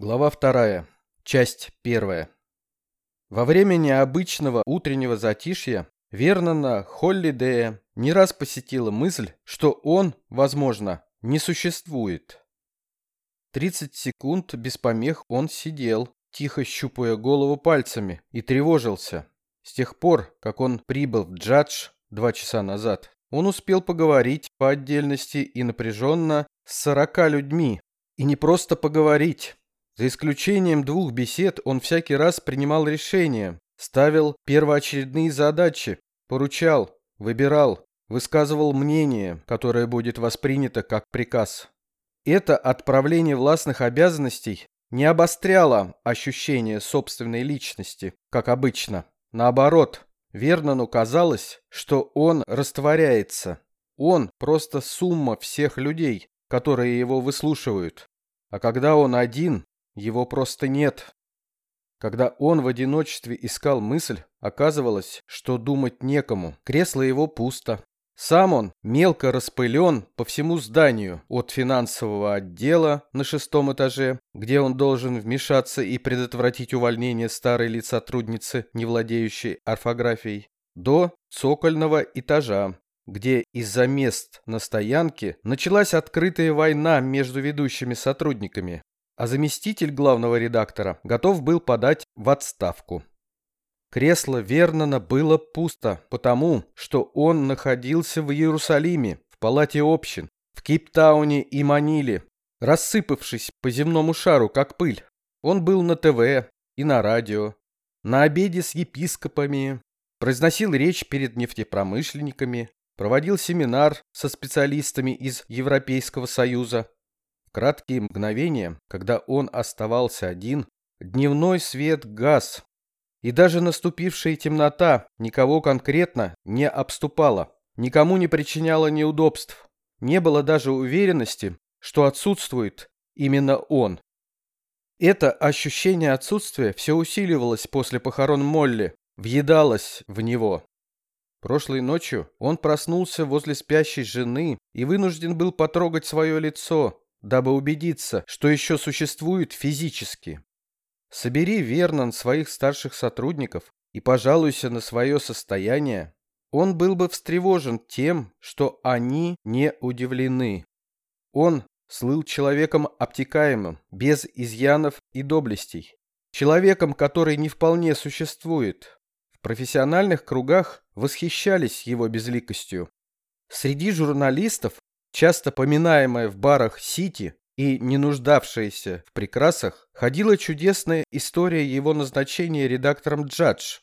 Глава вторая. Часть первая. Во время необычного утреннего затишья Вернона Холлидея не раз посетила мысль, что он, возможно, не существует. 30 секунд без помех он сидел, тихо щупая голову пальцами, и тревожился. С тех пор, как он прибыл в Джадж два часа назад, он успел поговорить по отдельности и напряженно с сорока людьми. И не просто поговорить, за исключением двух бесед он всякий раз принимал решения, ставил первоочередные задачи, поручал, выбирал, высказывал мнение, которое будет воспринято как приказ. Это отправление властных обязанностей не обостряло ощущение собственной личности, как обычно. Наоборот, Вернону казалось, что он растворяется. Он просто сумма всех людей, которые его выслушивают. А когда он один, его просто нет. Когда он в одиночестве искал мысль, оказывалось, что думать некому. Кресло его пусто. Сам он мелко распылен по всему зданию, от финансового отдела на шестом этаже, где он должен вмешаться и предотвратить увольнение старой лицотрудницы, не владеющей орфографией, до цокольного этажа, где из-за мест на стоянке началась открытая война между ведущими сотрудниками, а заместитель главного редактора готов был подать в отставку. Кресло Вернона было пусто, потому что он находился в Иерусалиме, в палате общин, в Кейптауне и Маниле, рассыпавшись по земному шару, как пыль. Он был на ТВ и на радио, на обеде с епископами, произносил речь перед нефтепромышленниками, проводил семинар со специалистами из Европейского Союза, краткие мгновения, когда он оставался один, дневной свет газ, и даже наступившая темнота никого конкретно не обступала, никому не причиняла неудобств. Не было даже уверенности, что отсутствует именно он. Это ощущение отсутствия все усиливалось после похорон Молли, въедалось в него. Прошлой ночью он проснулся возле спящей жены и вынужден был потрогать свое лицо, дабы убедиться, что еще существует физически. Собери, Вернон, своих старших сотрудников и пожалуйся на свое состояние, он был бы встревожен тем, что они не удивлены. Он слыл человеком обтекаемым, без изъянов и доблестей. Человеком, который не вполне существует. В профессиональных кругах восхищались его безликостью. Среди журналистов часто поминаемая в барах Сити и не нуждавшаяся в прекрасах, ходила чудесная история его назначения редактором «Джадж».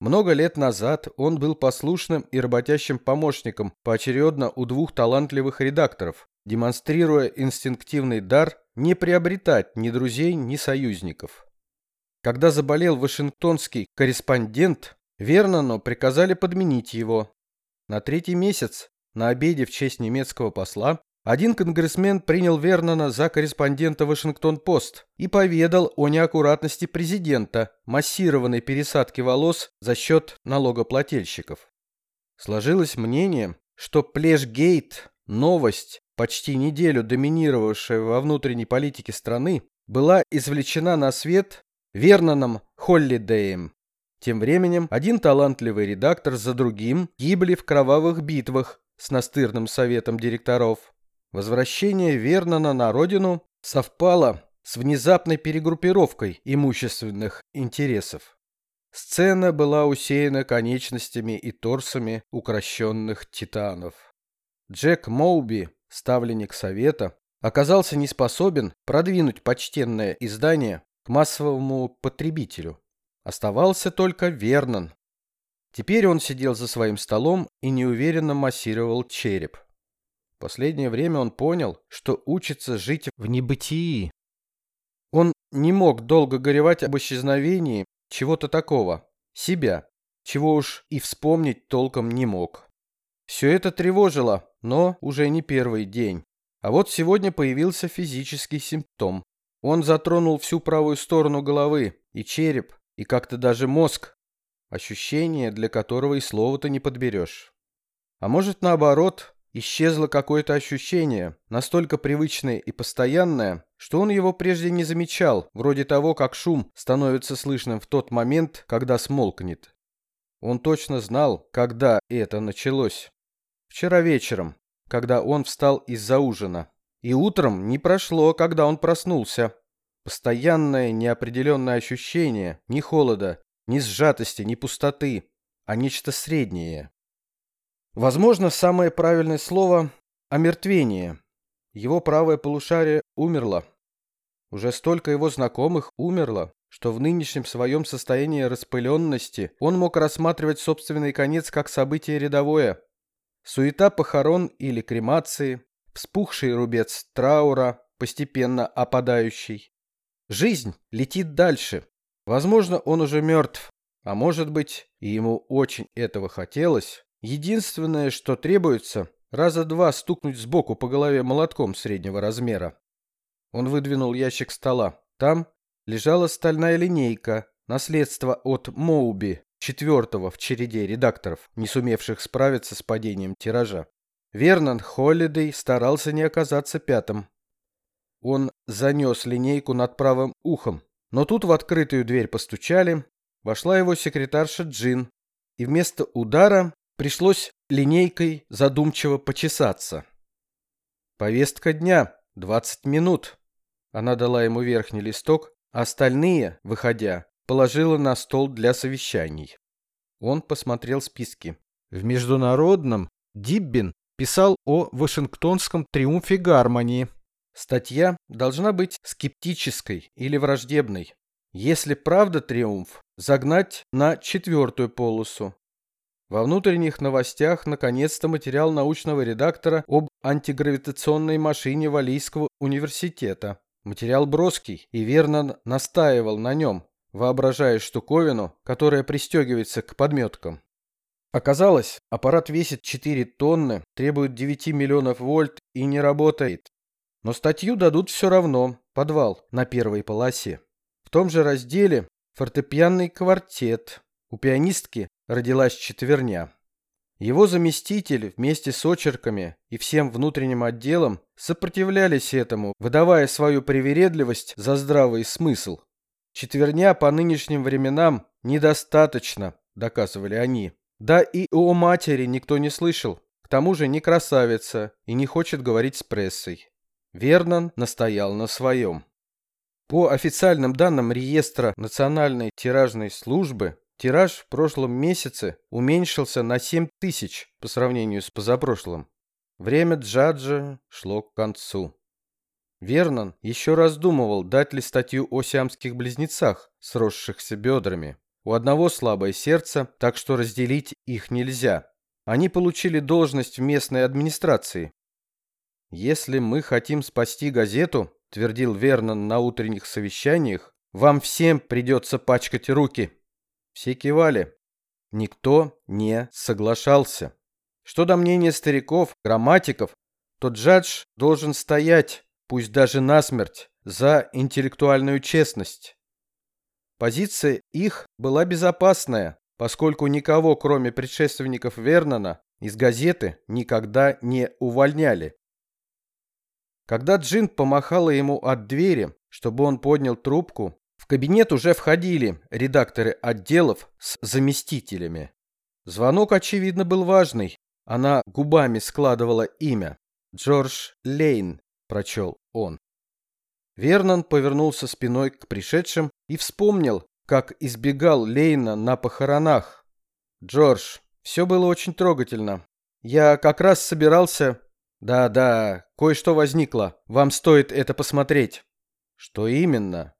Много лет назад он был послушным и работящим помощником поочередно у двух талантливых редакторов, демонстрируя инстинктивный дар не приобретать ни друзей, ни союзников. Когда заболел вашингтонский корреспондент, Вернону приказали подменить его. На третий месяц на обеде в честь немецкого посла один конгрессмен принял Вернона за корреспондента Вашингтон-Пост и поведал о неаккуратности президента, массированной пересадки волос за счет налогоплательщиков. Сложилось мнение, что Плешгейт, новость, почти неделю доминировавшая во внутренней политике страны, была извлечена на свет Верноном Холлидеем. Тем временем один талантливый редактор за другим гибли в кровавых битвах, с настырным советом директоров. Возвращение Вернона на родину совпало с внезапной перегруппировкой имущественных интересов. Сцена была усеяна конечностями и торсами укращенных титанов. Джек Моуби, ставленник совета, оказался не способен продвинуть почтенное издание к массовому потребителю. Оставался только Вернон, Теперь он сидел за своим столом и неуверенно массировал череп. Последнее время он понял, что учится жить в небытии. Он не мог долго горевать об исчезновении чего-то такого, себя, чего уж и вспомнить толком не мог. Все это тревожило, но уже не первый день. А вот сегодня появился физический симптом. Он затронул всю правую сторону головы, и череп, и как-то даже мозг, Ощущение, для которого и слова-то не подберешь. А может, наоборот, исчезло какое-то ощущение, настолько привычное и постоянное, что он его прежде не замечал, вроде того, как шум становится слышным в тот момент, когда смолкнет. Он точно знал, когда это началось. Вчера вечером, когда он встал из-за ужина. И утром не прошло, когда он проснулся. Постоянное неопределенное ощущение ни холода, ни сжатости, ни пустоты, а нечто среднее. Возможно, самое правильное слово – омертвение. Его правое полушарие умерло. Уже столько его знакомых умерло, что в нынешнем своем состоянии распыленности он мог рассматривать собственный конец как событие рядовое. Суета похорон или кремации, вспухший рубец траура, постепенно опадающий. Жизнь летит дальше. Возможно, он уже мертв, а может быть, и ему очень этого хотелось. Единственное, что требуется, раза два стукнуть сбоку по голове молотком среднего размера. Он выдвинул ящик стола. Там лежала стальная линейка, наследство от Моуби, четвертого в череде редакторов, не сумевших справиться с падением тиража. Вернон Холлидей старался не оказаться пятым. Он занес линейку над правым ухом, но тут в открытую дверь постучали, вошла его секретарша Джин, и вместо удара Пришлось линейкой задумчиво почесаться. Повестка дня. 20 минут. Она дала ему верхний листок, а остальные, выходя, положила на стол для совещаний. Он посмотрел списки. В международном Диббин писал о Вашингтонском триумфе гармонии. Статья должна быть скептической или враждебной. Если правда триумф, загнать на четвертую полосу. Во внутренних новостях наконец-то материал научного редактора об антигравитационной машине Валийского университета. Материал броский, и Вернон настаивал на нем, воображая штуковину, которая пристегивается к подметкам. Оказалось, аппарат весит 4 тонны, требует 9 миллионов вольт и не работает. Но статью дадут все равно, подвал, на первой полосе. В том же разделе фортепианный квартет. У пианистки родилась четверня. Его заместитель вместе с очерками и всем внутренним отделом сопротивлялись этому, выдавая свою привередливость за здравый смысл. Четверня по нынешним временам недостаточно, доказывали они. Да и о матери никто не слышал. К тому же не красавица и не хочет говорить с прессой. Вернон настоял на своем. По официальным данным реестра Национальной тиражной службы, Тираж в прошлом месяце уменьшился на 7 тысяч по сравнению с позапрошлым. Время Джаджа шло к концу. Вернон еще раздумывал, дать ли статью о сиамских близнецах, сросшихся бедрами. У одного слабое сердце, так что разделить их нельзя. Они получили должность в местной администрации. «Если мы хотим спасти газету», — твердил Вернон на утренних совещаниях, «вам всем придется пачкать руки». Все кивали. Никто не соглашался. Что до мнения стариков, грамматиков, то Джадж должен стоять, пусть даже насмерть, за интеллектуальную честность. Позиция их была безопасная, поскольку никого, кроме предшественников Вернона, из газеты никогда не увольняли. Когда Джин помахала ему от двери, чтобы он поднял трубку, в кабинет уже входили редакторы отделов с заместителями. Звонок, очевидно, был важный. Она губами складывала имя. «Джордж Лейн», — прочел он. Вернон повернулся спиной к пришедшим и вспомнил, как избегал Лейна на похоронах. «Джордж, все было очень трогательно. Я как раз собирался...» «Да-да, кое-что возникло. Вам стоит это посмотреть». «Что именно?»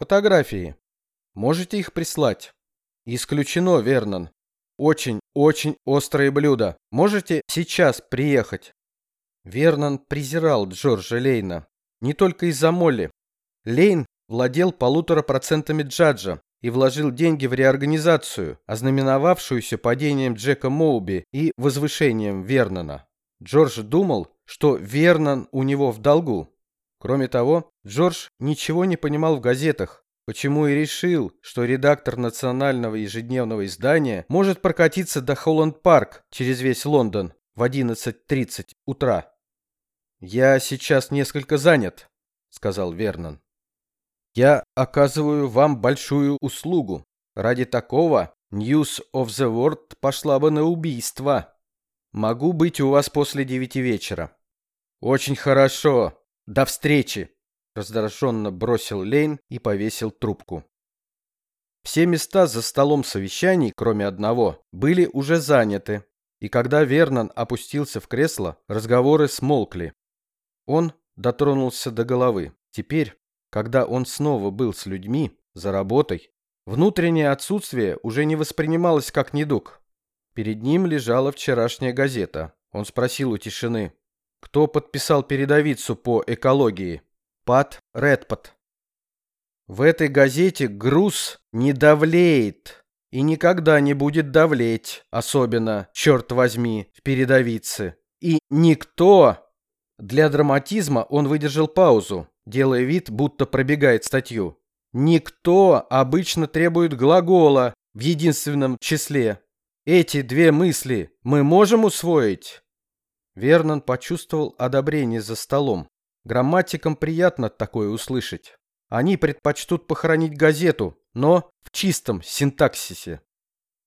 Фотографии. Можете их прислать? Исключено, Вернон. Очень, очень острые блюда. Можете сейчас приехать? Вернон презирал Джорджа Лейна. Не только из-за Молли. Лейн владел полутора процентами Джаджа и вложил деньги в реорганизацию, ознаменовавшуюся падением Джека Моуби и возвышением Вернона. Джордж думал, что Вернон у него в долгу. Кроме того, Джордж ничего не понимал в газетах, почему и решил, что редактор национального ежедневного издания может прокатиться до Холланд-парк через весь Лондон в 11.30 утра. «Я сейчас несколько занят», — сказал Вернон. «Я оказываю вам большую услугу. Ради такого News of the World пошла бы на убийство. Могу быть у вас после девяти вечера». «Очень хорошо. До встречи!» Раздраженно бросил Лейн и повесил трубку. Все места за столом совещаний, кроме одного, были уже заняты, и когда Вернон опустился в кресло, разговоры смолкли. Он дотронулся до головы. Теперь, когда он снова был с людьми, за работой, внутреннее отсутствие уже не воспринималось как недуг. Перед ним лежала вчерашняя газета. Он спросил у тишины, кто подписал передовицу по экологии. Пат Редпот. В этой газете груз не давлеет и никогда не будет давлеть, особенно, черт возьми, в передовице. И никто... Для драматизма он выдержал паузу, делая вид, будто пробегает статью. Никто обычно требует глагола в единственном числе. Эти две мысли мы можем усвоить? Вернон почувствовал одобрение за столом. Грамматикам приятно такое услышать. Они предпочтут похоронить газету, но в чистом синтаксисе.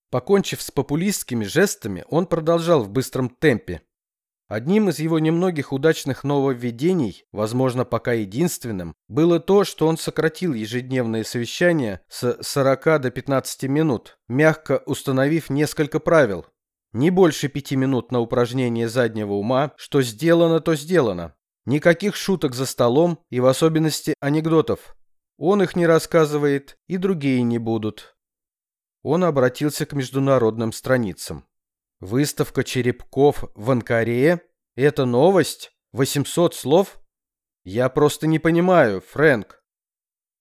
Покончив с популистскими жестами, он продолжал в быстром темпе. Одним из его немногих удачных нововведений, возможно, пока единственным, было то, что он сократил ежедневные совещания с 40 до 15 минут, мягко установив несколько правил. Не больше пяти минут на упражнение заднего ума, что сделано, то сделано. Никаких шуток за столом и в особенности анекдотов. Он их не рассказывает, и другие не будут. Он обратился к международным страницам. Выставка черепков в Анкаре? Это новость? 800 слов? Я просто не понимаю, Фрэнк.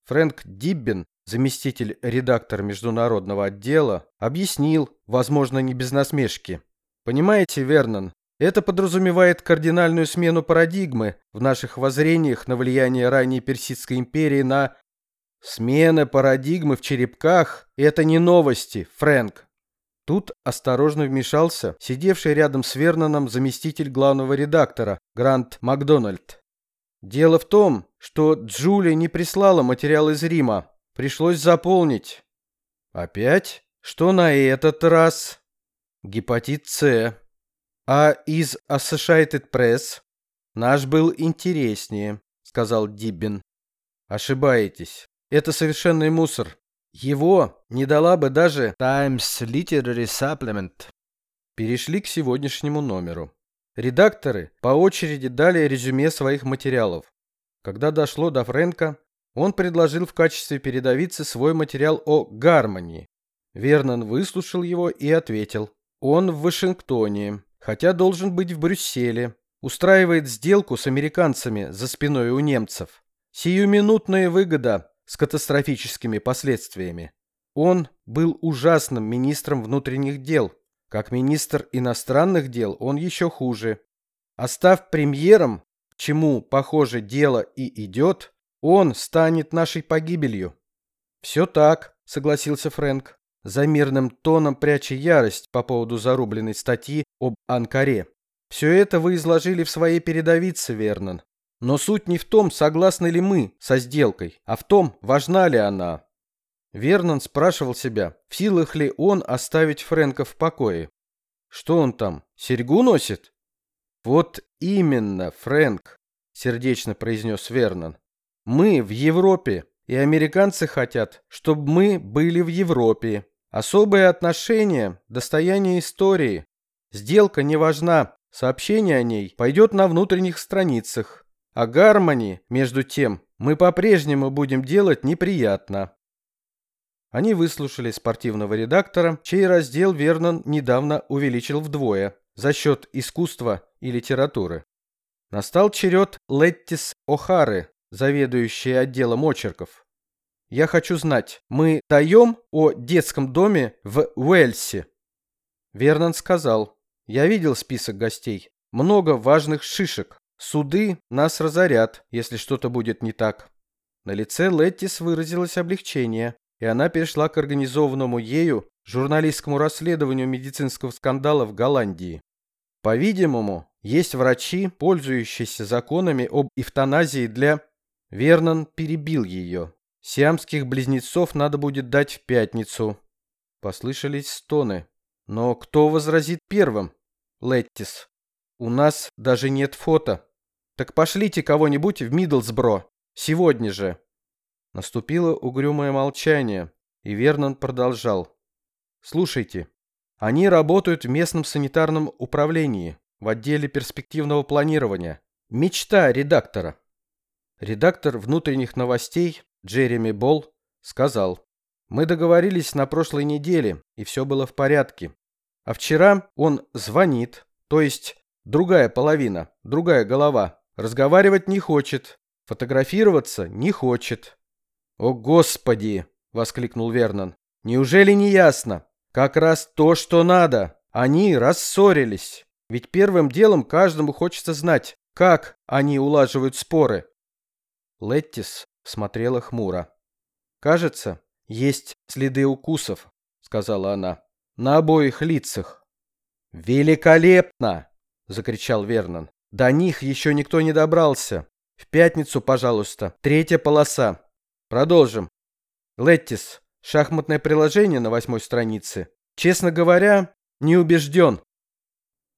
Фрэнк Диббин, заместитель редактора международного отдела, объяснил, возможно, не без насмешки. Понимаете, Вернон, это подразумевает кардинальную смену парадигмы в наших воззрениях на влияние ранней Персидской империи на... Смена парадигмы в черепках – это не новости, Фрэнк. Тут осторожно вмешался сидевший рядом с Верноном заместитель главного редактора Грант Макдональд. Дело в том, что Джулия не прислала материал из Рима. Пришлось заполнить. Опять? Что на этот раз? Гепатит С. А из Associated Press наш был интереснее, сказал Диббин. Ошибаетесь. Это совершенный мусор. Его не дала бы даже Times Literary Supplement. Перешли к сегодняшнему номеру. Редакторы по очереди дали резюме своих материалов. Когда дошло до Фрэнка, он предложил в качестве передовицы свой материал о гармонии. Вернон выслушал его и ответил. Он в Вашингтоне хотя должен быть в Брюсселе. Устраивает сделку с американцами за спиной у немцев. Сиюминутная выгода с катастрофическими последствиями. Он был ужасным министром внутренних дел. Как министр иностранных дел он еще хуже. А став премьером, чему, похоже, дело и идет, он станет нашей погибелью. «Все так», — согласился Фрэнк за мирным тоном пряча ярость по поводу зарубленной статьи об Анкаре. Все это вы изложили в своей передовице, Вернон. Но суть не в том, согласны ли мы со сделкой, а в том, важна ли она. Вернон спрашивал себя, в силах ли он оставить Фрэнка в покое. Что он там, серьгу носит? Вот именно, Фрэнк, сердечно произнес Вернон. Мы в Европе, и американцы хотят, чтобы мы были в Европе. Особое отношение – достояние истории. Сделка не важна, сообщение о ней пойдет на внутренних страницах. А гармонии, между тем, мы по-прежнему будем делать неприятно. Они выслушали спортивного редактора, чей раздел Вернон недавно увеличил вдвое за счет искусства и литературы. Настал черед Леттис О'Хары, заведующей отделом очерков. Я хочу знать, мы даем о детском доме в Уэльсе?» Вернон сказал. «Я видел список гостей. Много важных шишек. Суды нас разорят, если что-то будет не так». На лице Леттис выразилось облегчение, и она перешла к организованному ею журналистскому расследованию медицинского скандала в Голландии. По-видимому, есть врачи, пользующиеся законами об эвтаназии для... Вернон перебил ее. Сиамских близнецов надо будет дать в пятницу. Послышались стоны. Но кто возразит первым? Леттис. У нас даже нет фото. Так пошлите кого-нибудь в Мидлсбро. Сегодня же. Наступило угрюмое молчание, и Вернон продолжал. Слушайте, они работают в местном санитарном управлении, в отделе перспективного планирования. Мечта редактора. Редактор внутренних новостей Джереми Болл сказал, «Мы договорились на прошлой неделе, и все было в порядке. А вчера он звонит, то есть другая половина, другая голова, разговаривать не хочет, фотографироваться не хочет». «О, Господи!» — воскликнул Вернон. «Неужели не ясно? Как раз то, что надо. Они рассорились. Ведь первым делом каждому хочется знать, как они улаживают споры. Леттис смотрела хмуро. «Кажется, есть следы укусов», — сказала она. «На обоих лицах». «Великолепно!» — закричал Вернон. «До них еще никто не добрался. В пятницу, пожалуйста, третья полоса. Продолжим. Леттис, шахматное приложение на восьмой странице. Честно говоря, не убежден,